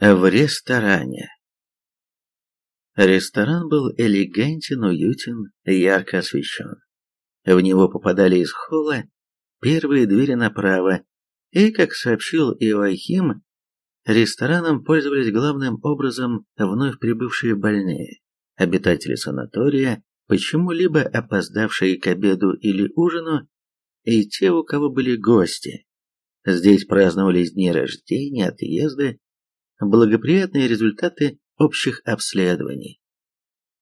В ресторане. Ресторан был элегантен, уютен, ярко освещен. В него попадали из холла первые двери направо, и, как сообщил Иоахим, рестораном пользовались главным образом вновь прибывшие больные, обитатели санатория, почему-либо опоздавшие к обеду или ужину, и те, у кого были гости. Здесь праздновались дни рождения, отъезды, благоприятные результаты общих обследований.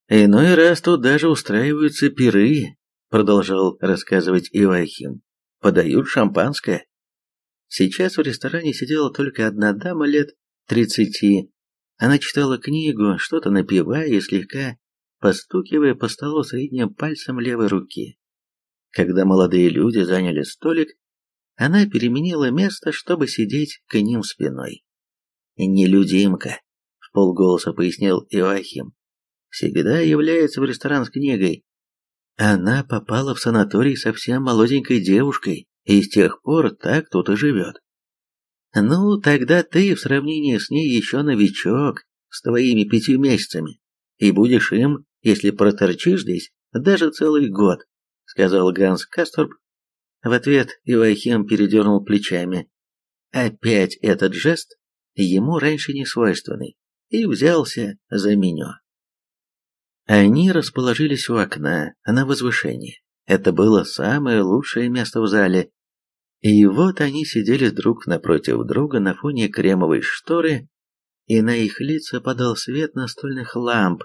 «Иной раз тут даже устраиваются пиры», — продолжал рассказывать Ивахим. «Подают шампанское». Сейчас в ресторане сидела только одна дама лет тридцати. Она читала книгу, что-то напевая и слегка постукивая по столу средним пальцем левой руки. Когда молодые люди заняли столик, она переменила место, чтобы сидеть к ним спиной. «Нелюдимка», — в полголоса пояснил Иоахим, — «всегда является в ресторан с книгой. Она попала в санаторий совсем молоденькой девушкой, и с тех пор так тут и живет. Ну, тогда ты в сравнении с ней еще новичок, с твоими пятью месяцами, и будешь им, если проторчишь здесь, даже целый год», — сказал Ганс Касторп. В ответ Иоахим передернул плечами. Опять этот жест ему раньше не свойственный, и взялся за меню. Они расположились у окна на возвышении. Это было самое лучшее место в зале. И вот они сидели друг напротив друга на фоне кремовой шторы, и на их лица подал свет настольных ламп,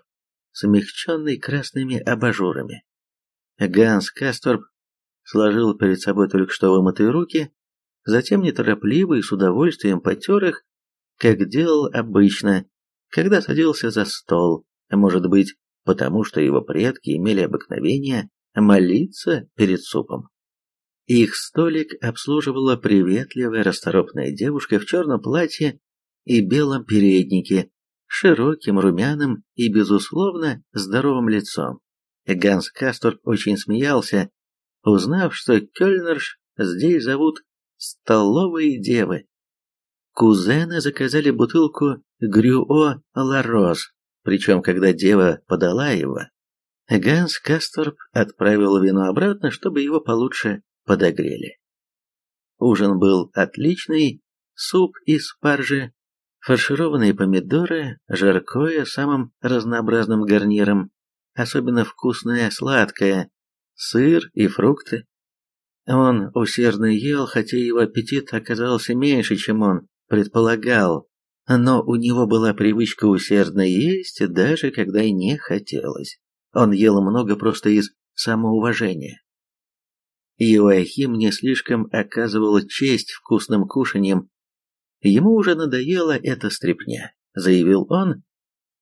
смягченный красными абажурами. Ганс Касторб сложил перед собой только что вымытые руки, затем неторопливо и с удовольствием потер их, как делал обычно, когда садился за стол, может быть, потому что его предки имели обыкновение молиться перед супом. Их столик обслуживала приветливая расторопная девушка в черном платье и белом переднике, широким, румяным и, безусловно, здоровым лицом. Ганс Кастор очень смеялся, узнав, что Кёльнерш здесь зовут «столовые девы». Кузены заказали бутылку Грюо Ларос, причем когда дева подала его, Ганс Касторп отправил вино обратно, чтобы его получше подогрели. Ужин был отличный, суп из спаржи, фаршированные помидоры, жаркое самым разнообразным гарниром, особенно вкусное сладкое, сыр и фрукты. Он усердно ел, хотя его аппетит оказался меньше, чем он предполагал, но у него была привычка усердно есть, даже когда не хотелось. Он ел много просто из самоуважения. Иоахим не слишком оказывал честь вкусным кушаньем. Ему уже надоела эта стряпня, заявил он.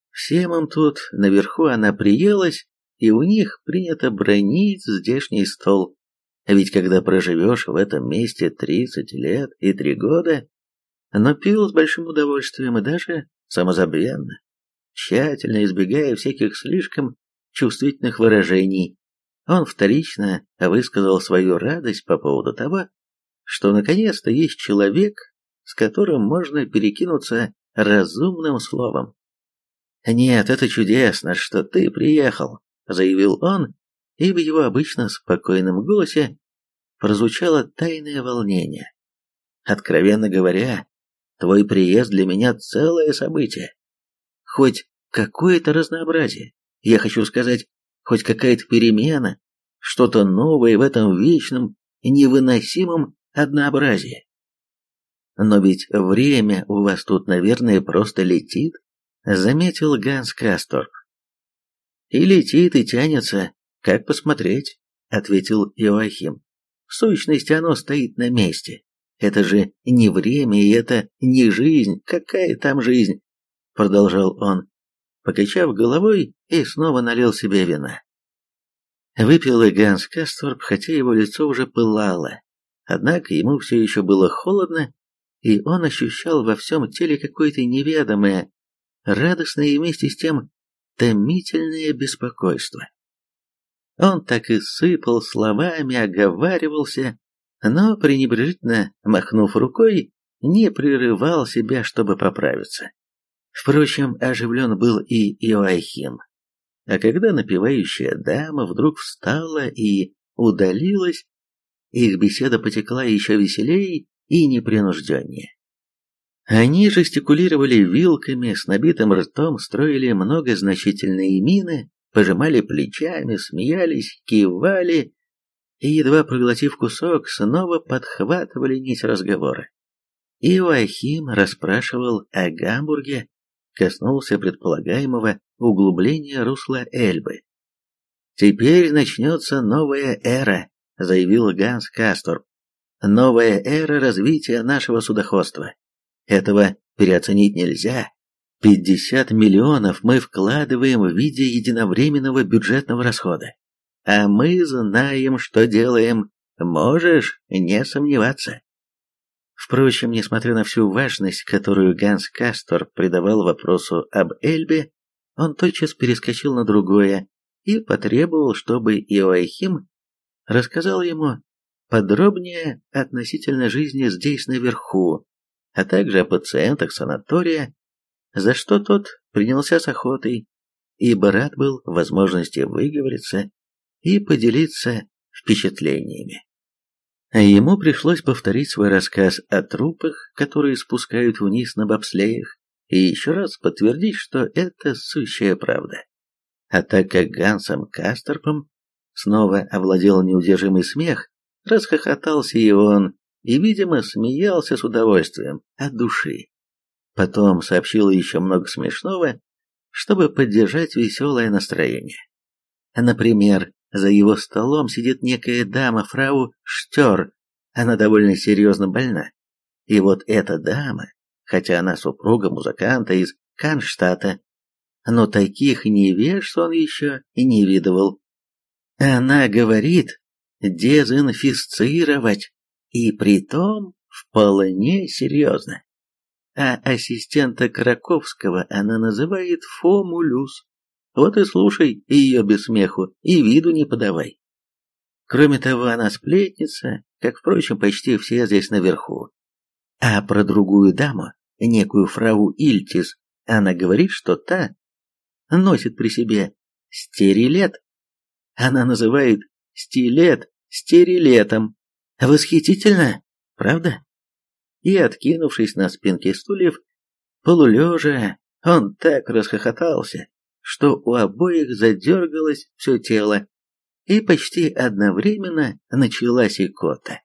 Всем им тут наверху она приелась, и у них принято бронить здешний стол. Ведь когда проживешь в этом месте тридцать лет и три года, но пил с большим удовольствием и даже самозабвенно, тщательно избегая всяких слишком чувствительных выражений. Он вторично высказал свою радость по поводу того, что наконец-то есть человек, с которым можно перекинуться разумным словом. «Нет, это чудесно, что ты приехал», — заявил он, и в его обычно спокойном голосе прозвучало тайное волнение. Откровенно говоря, Твой приезд для меня целое событие. Хоть какое-то разнообразие. Я хочу сказать, хоть какая-то перемена, что-то новое в этом вечном, невыносимом однообразии. Но ведь время у вас тут, наверное, просто летит, заметил Ганс Касторп. И летит, и тянется, как посмотреть, ответил Иоахим. В сущности, оно стоит на месте. Это же не время, и это не жизнь. Какая там жизнь? Продолжал он, покачав головой и снова налил себе вина. Выпил и Ганс Касторп, хотя его лицо уже пылало. Однако ему все еще было холодно, и он ощущал во всем теле какое-то неведомое, радостное и вместе с тем томительное беспокойство. Он так и сыпал словами, оговаривался, но пренебрежительно махнув рукой, не прерывал себя, чтобы поправиться. Впрочем, оживлен был и Иоахим. А когда напевающая дама вдруг встала и удалилась, их беседа потекла еще веселее и непринужденнее. Они жестикулировали вилками, с набитым ртом строили многозначительные мины, пожимали плечами, смеялись, кивали и, едва проглотив кусок, снова подхватывали нить разговора. Иоахим расспрашивал о Гамбурге, коснулся предполагаемого углубления русла Эльбы. «Теперь начнется новая эра», — заявил Ганс Касторп. «Новая эра развития нашего судоходства. Этого переоценить нельзя. 50 миллионов мы вкладываем в виде единовременного бюджетного расхода. А мы знаем, что делаем. Можешь не сомневаться. Впрочем, несмотря на всю важность, которую Ганс Кастор придавал вопросу об Эльбе, он тотчас перескочил на другое и потребовал, чтобы Иоахим рассказал ему подробнее относительно жизни здесь наверху, а также о пациентах санатория, за что тот принялся с охотой, ибо рад был возможности выговориться и поделиться впечатлениями. А ему пришлось повторить свой рассказ о трупах, которые спускают вниз на бобслеях, и еще раз подтвердить, что это сущая правда. А так как Гансом Кастерпом снова овладел неудержимый смех, расхохотался и он, и, видимо, смеялся с удовольствием от души. Потом сообщил еще много смешного, чтобы поддержать веселое настроение. Например, за его столом сидит некая дама, фрау Штер, она довольно серьезно больна. И вот эта дама, хотя она супруга музыканта из Канштата, но таких невежд он еще и не видывал. Она говорит дезинфицировать и притом вполне серьезно. А ассистента Краковского она называет Фомулюс. Вот и слушай ее без смеху, и виду не подавай. Кроме того, она сплетница, как, впрочем, почти все здесь наверху. А про другую даму, некую фрау Ильтис, она говорит, что та носит при себе стерилет. Она называет стилет стерилетом. Восхитительно, правда? И, откинувшись на спинки стульев, полулежа, он так расхохотался, что у обоих задергалось все тело, и почти одновременно началась икота.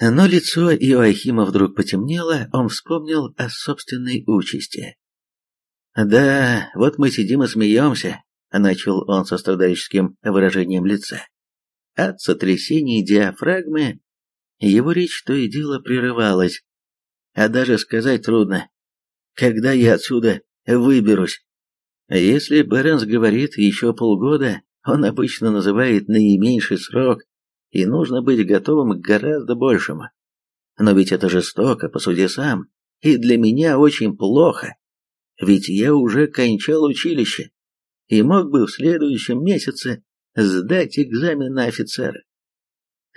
Но лицо Иоахима вдруг потемнело, он вспомнил о собственной участи. «Да, вот мы сидим и смеемся», — начал он со страдающим выражением лица. От сотрясений диафрагмы его речь то и дело прерывалась, а даже сказать трудно, когда я отсюда выберусь. Если Беренс говорит еще полгода, он обычно называет наименьший срок, и нужно быть готовым к гораздо большему. Но ведь это жестоко, посуди сам, и для меня очень плохо, ведь я уже кончал училище и мог бы в следующем месяце сдать экзамен на офицера.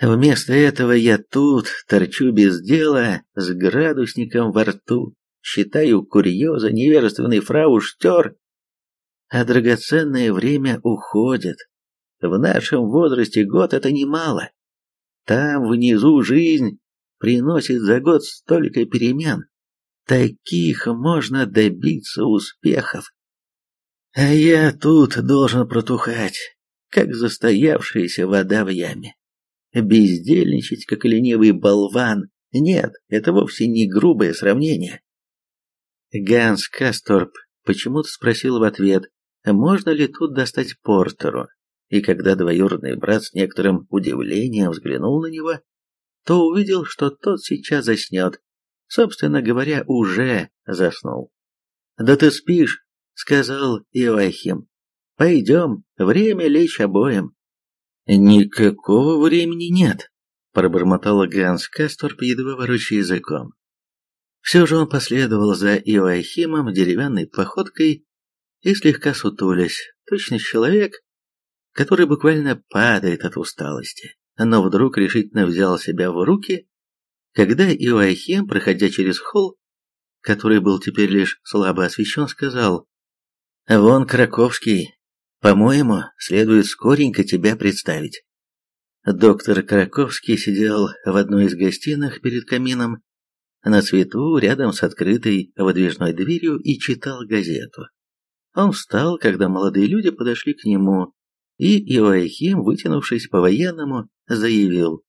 Вместо этого я тут торчу без дела с градусником во рту, считаю курьеза невежественный фрау Штер, а драгоценное время уходит. В нашем возрасте год это немало. Там внизу жизнь приносит за год столько перемен. Таких можно добиться успехов. А я тут должен протухать, как застоявшаяся вода в яме. Бездельничать, как ленивый болван. Нет, это вовсе не грубое сравнение. Ганс Касторп почему-то спросил в ответ, можно ли тут достать Портеру, и когда двоюродный брат с некоторым удивлением взглянул на него, то увидел, что тот сейчас заснет. Собственно говоря, уже заснул. «Да ты спишь», — сказал Иоахим. Пойдем, время лечь обоим. Никакого времени нет, пробормотал Ганс Касторп, едва ворочая языком. Все же он последовал за Иоахимом деревянной походкой и слегка сутулясь, точно человек, который буквально падает от усталости, но вдруг решительно взял себя в руки, когда Иоахим, проходя через холл, который был теперь лишь слабо освещен, сказал «Вон Краковский, по-моему, следует скоренько тебя представить». Доктор Краковский сидел в одной из гостиных перед камином, на цвету, рядом с открытой выдвижной дверью и читал газету. Он встал, когда молодые люди подошли к нему, и Иоахим, вытянувшись по-военному, заявил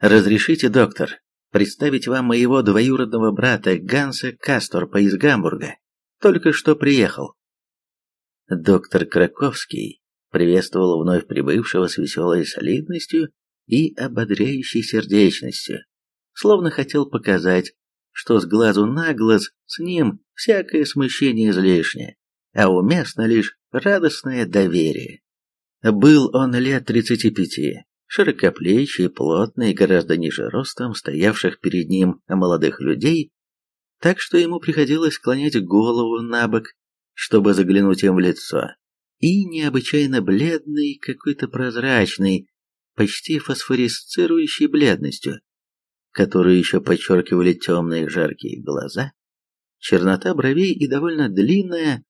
«Разрешите, доктор, представить вам моего двоюродного брата Ганса Касторпа из Гамбурга. Только что приехал». Доктор Краковский приветствовал вновь прибывшего с веселой солидностью и ободряющей сердечностью, словно хотел показать, что с глазу на глаз с ним всякое смущение излишнее, а уместно лишь радостное доверие. Был он лет тридцати пяти, широкоплечий, плотный, гораздо ниже ростом стоявших перед ним молодых людей, так что ему приходилось склонять голову на бок, чтобы заглянуть им в лицо, и необычайно бледный, какой-то прозрачный, почти фосфорисцирующей бледностью, которую еще подчеркивали темные жаркие глаза, чернота бровей и довольно длинная,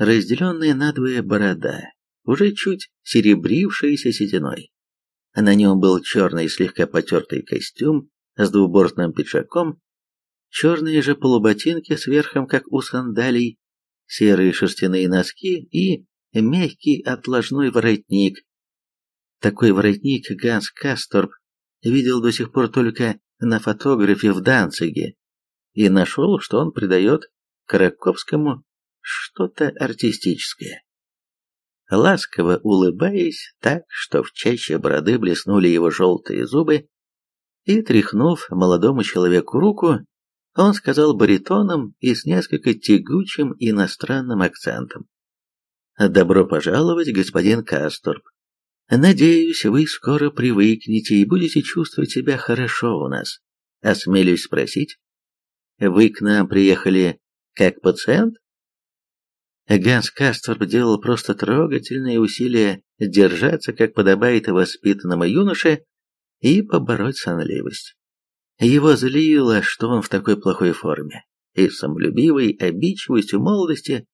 разделенная надвое борода, уже чуть серебрившаяся сединой. На нем был черный слегка потертый костюм с двубортным пиджаком, черные же полуботинки с верхом, как у сандалий, серые шерстяные носки и мягкий отложной воротник. Такой воротник Ганс Касторп видел до сих пор только на фотографе в Данциге и нашел, что он придает Краковскому что-то артистическое. Ласково улыбаясь так, что в чаще бороды блеснули его желтые зубы, и тряхнув молодому человеку руку, он сказал баритоном и с несколько тягучим иностранным акцентом. «Добро пожаловать, господин Касторп. Надеюсь, вы скоро привыкнете и будете чувствовать себя хорошо у нас. Осмелюсь спросить, вы к нам приехали как пациент?» Ганс Касторп делал просто трогательные усилия держаться, как подобает воспитанному юноше, и побороть сонливость. Его злило, что он в такой плохой форме, и самолюбивой обидчивостью молодости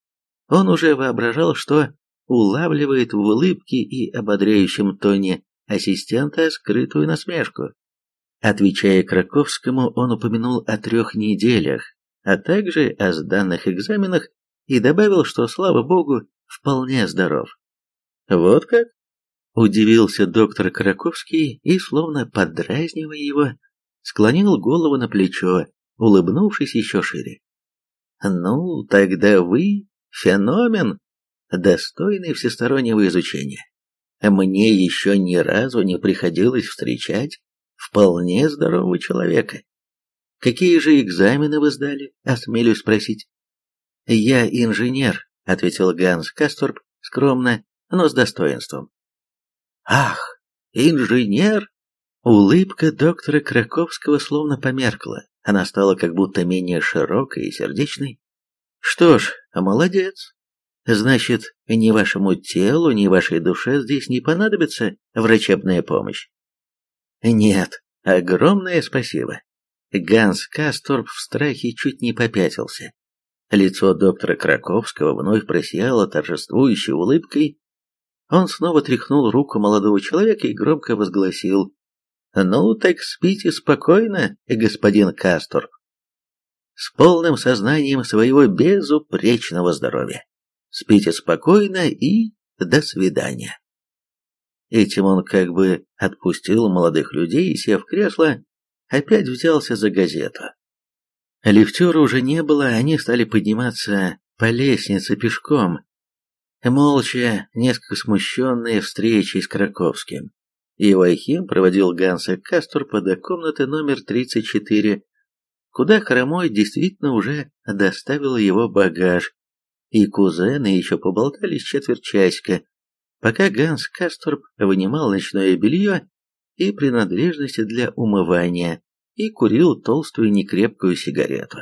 он уже воображал, что улавливает в улыбке и ободряющем тоне ассистента скрытую насмешку. Отвечая Краковскому, он упомянул о трех неделях, а также о сданных экзаменах и добавил, что, слава богу, вполне здоров. «Вот как?» – удивился доктор Краковский и, словно подразнивая его, склонил голову на плечо, улыбнувшись еще шире. «Ну, тогда вы феномен, достойный всестороннего изучения. Мне еще ни разу не приходилось встречать вполне здорового человека. Какие же экзамены вы сдали, осмелюсь спросить?» «Я инженер», — ответил Ганс Касторп скромно, но с достоинством. «Ах, инженер!» Улыбка доктора Краковского словно померкла. Она стала как будто менее широкой и сердечной. Что ж, молодец. Значит, ни вашему телу, ни вашей душе здесь не понадобится врачебная помощь. Нет, огромное спасибо. Ганс Касторп в страхе чуть не попятился. Лицо доктора Краковского вновь просияло торжествующей улыбкой. Он снова тряхнул руку молодого человека и громко возгласил «Ну, так спите спокойно, господин Кастор, с полным сознанием своего безупречного здоровья. Спите спокойно и до свидания». Этим он как бы отпустил молодых людей и, сев в кресло, опять взялся за газету. Лифтера уже не было, они стали подниматься по лестнице пешком, молча, несколько смущенные встречей с Краковским. Ивахим проводил Ганса Касторпа до комнаты номер 34, куда Хромой действительно уже доставил его багаж, и кузены еще поболтались четверть часика, пока Ганс Касторп вынимал ночное белье и принадлежности для умывания и курил толстую некрепкую сигарету.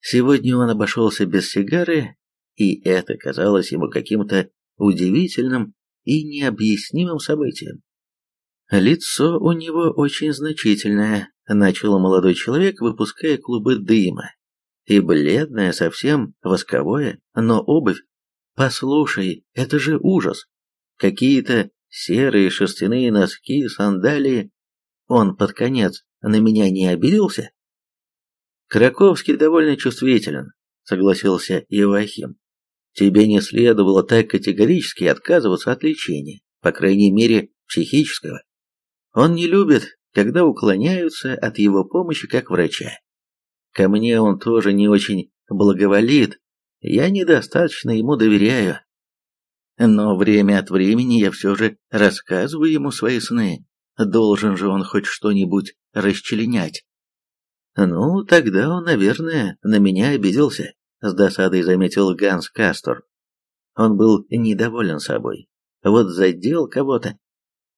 Сегодня он обошелся без сигары, и это казалось ему каким-то удивительным и необъяснимым событием. Лицо у него очень значительное, начал молодой человек, выпуская клубы дыма. и бледное, совсем восковое, но обувь. Послушай, это же ужас. Какие-то серые шерстяные носки, сандалии. Он под конец на меня не обиделся? Краковский довольно чувствителен, согласился Иоахим. Тебе не следовало так категорически отказываться от лечения, по крайней мере, психического. Он не любит, когда уклоняются от его помощи как врача. Ко мне он тоже не очень благоволит, я недостаточно ему доверяю. Но время от времени я все же рассказываю ему свои сны. Должен же он хоть что-нибудь расчленять. Ну, тогда он, наверное, на меня обиделся, с досадой заметил Ганс Кастор. Он был недоволен собой. Вот задел кого-то.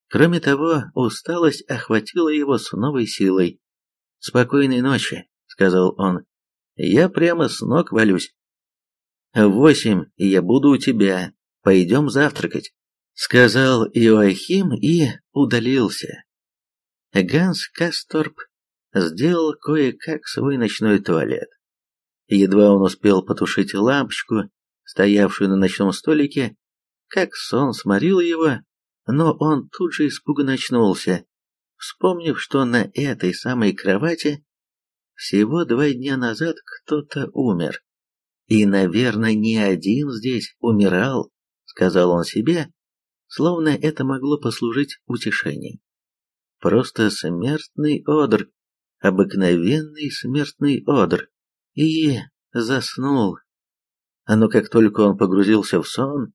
Кроме того, усталость охватила его с новой силой. «Спокойной ночи», — сказал он. «Я прямо с ног валюсь». «В восемь я буду у тебя. Пойдем завтракать», — сказал Иоахим и удалился. Ганс Касторп сделал кое-как свой ночной туалет. Едва он успел потушить лампочку, стоявшую на ночном столике, как сон сморил его, но он тут же испуганно очнулся, вспомнив, что на этой самой кровати всего два дня назад кто-то умер. И, наверное, не один здесь умирал, сказал он себе, словно это могло послужить утешением. Просто смертный одр, обыкновенный смертный одр. И заснул. Но как только он погрузился в сон,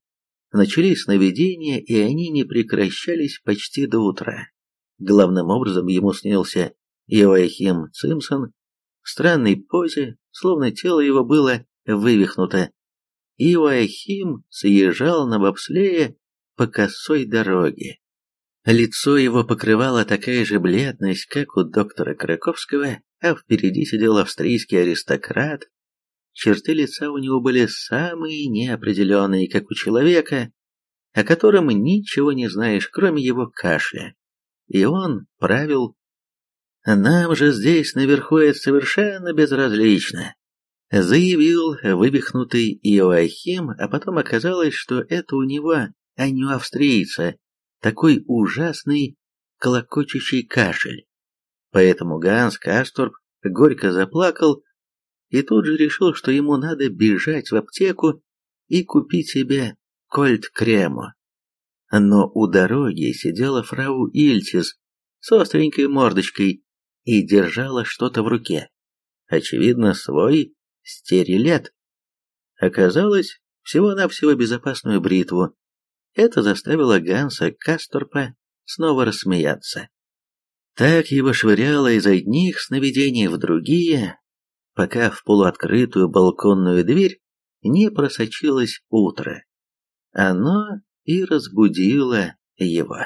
начались сновидения, и они не прекращались почти до утра. Главным образом ему снился Иоахим Цимсон в странной позе, словно тело его было вывихнуто. Иоахим съезжал на бобслее по косой дороге. Лицо его покрывала такая же бледность, как у доктора Краковского, а впереди сидел австрийский аристократ. Черты лица у него были самые неопределенные, как у человека, о котором ничего не знаешь, кроме его кашля. И он правил. «Нам же здесь наверху это совершенно безразлично», заявил вывихнутый Иоахим, а потом оказалось, что это у него, а не у австрийца, такой ужасный колокочущий кашель. Поэтому Ганс Касторп горько заплакал и тут же решил, что ему надо бежать в аптеку и купить себе кольт-крему. Но у дороги сидела фрау Ильтис с остренькой мордочкой и держала что-то в руке. Очевидно, свой стерилет. Оказалось, всего-навсего безопасную бритву. Это заставило Ганса Касторпа снова рассмеяться. Так его швыряло из одних сновидений в другие, пока в полуоткрытую балконную дверь не просочилось утро. Оно и разбудило его.